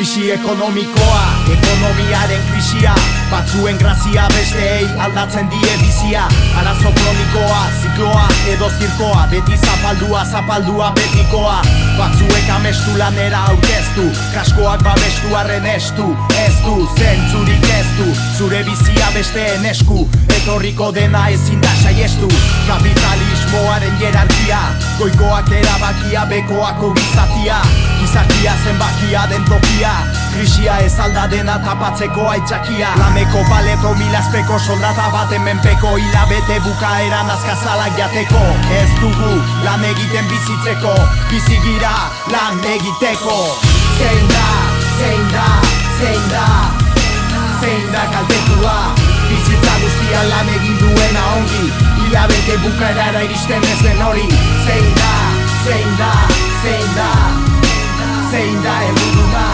Krisi ekonomikoa, ekonomiaren krisia Batzuen grazia besteei aldatzen die bizia. Arazo kronikoa, zikloa edo zirkoa Beti zapaldua, zapaldua betikoa. Batzuek amestu lanera aurkeztu Kaskoak babestu arren estu Ez du, zentzurik ez du. Zure bizia besteen esku Etorriko dena ezin da saiestu Kapitalismoaren jerarkia Goikoak erabakia, bekoako gizatia Gizakia zenbakia den tokia Krisia ez alda dena tapatzeko aitzakia. Lameko baleto milazpeko soldata baten menpeko Hilabete bukaeran azkazalak jateko. Ez dugu lan egiten bizitzeko Bizigira lan egiteko. Zein da, zein da, zein da Zein da kaltetua Bizitza guztia lan egin duena ongi. Hilabete bukaerara iristen ez den hori. Zein da, zein da, zein da zein da erruduna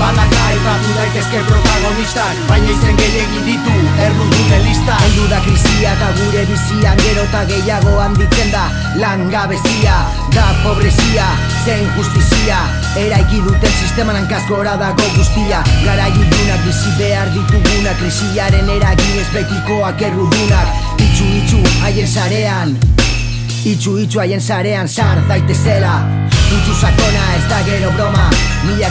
Banaka aipatu daitezke protagonistak Baina izen gehiagin ditu errudune lista. Heldu da krisia eta gure bizian gero eta gehiago handitzen da Langabezia. Da pobrezia zein justizia Eraiki duten sisteman hankaz gora dago guztia. Gara ilunak bizi behar dituguna Krisiaren eragin ez betikoak errudunak. Itxu itxu haien sarean. Itxu itxu haien sarean sar daitezela. Utsu sakona ez da gero broma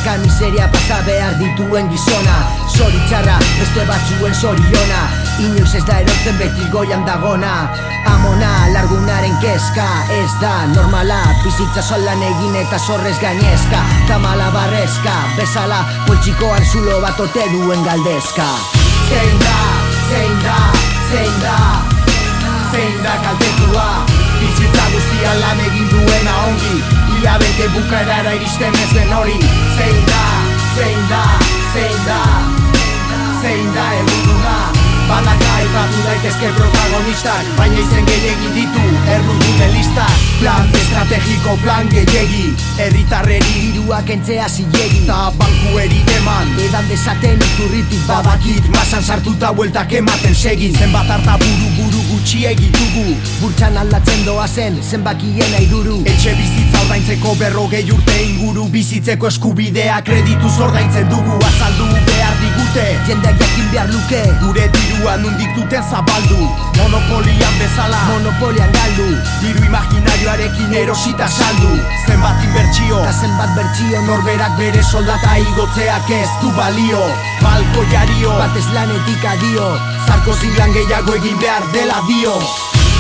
Milaka miseria pasa behar dituen gizona. Zoritzarra beste batzuen zoriona. Inoiz ez da erotzen beti goian dagona. Amona largunaren keska Ez da normala. Bizitza solan egin eta zorrez gainezka. Tamala barrezka bezala Poltsikoan zulo bat ote duen galdezka. Zein da, zein da, zein da Zein da kaltetua. Bizitza guztia lan egin duena ongi Hilabete bukaerara iristen ez den hori. Zein da, zein da, zein da Zein da erruduna Banaka aipatu daitezke protagonistak Baina izen gehiagin ditu errudune listak. Plan estrategiko plan gehiagi Erritarreri Hiruak entzea zilegi. Ta bankueri eman Edan desaten iturritik Badakit. Masan sartuta bueltak ematen segin Zenbat harta buru buru gutxi egitugu Burtsan aldatzen doa zen zenbakien aiduru Etxe bizitza ordaintzeko berrogei urte inguru. Bizitzeko eskubidea kreditu ordaintzen dugu. Azaldu behar digute Jendeak jakin behar luke. Gure dirua nundik duten zabaldu. Monopolian bezala Monopolian galdu. Diru imaginarioarekin erosita saldu. Zenbat inbertsio Eta zenbat bertxio Norberak bere soldata igotzeak ez du balio. Balko jario Batez lanetik adio Zarko zinglan gehiago egin behar dela dio.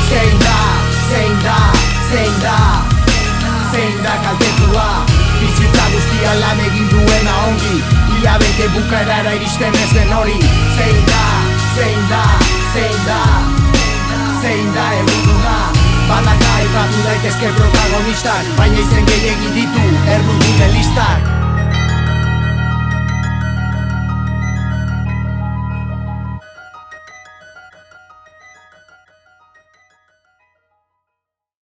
Zein da, zein da, zein da Zein da kaltetua. Bizitza guztia lan egin duena ongi. Hilabete bukaerara iristen ez den hori. Zein da, zein da, zein da Zein da erruduna Banaka aipatu daitezke protagonistak Baina izen gehiagin ditu errudune listak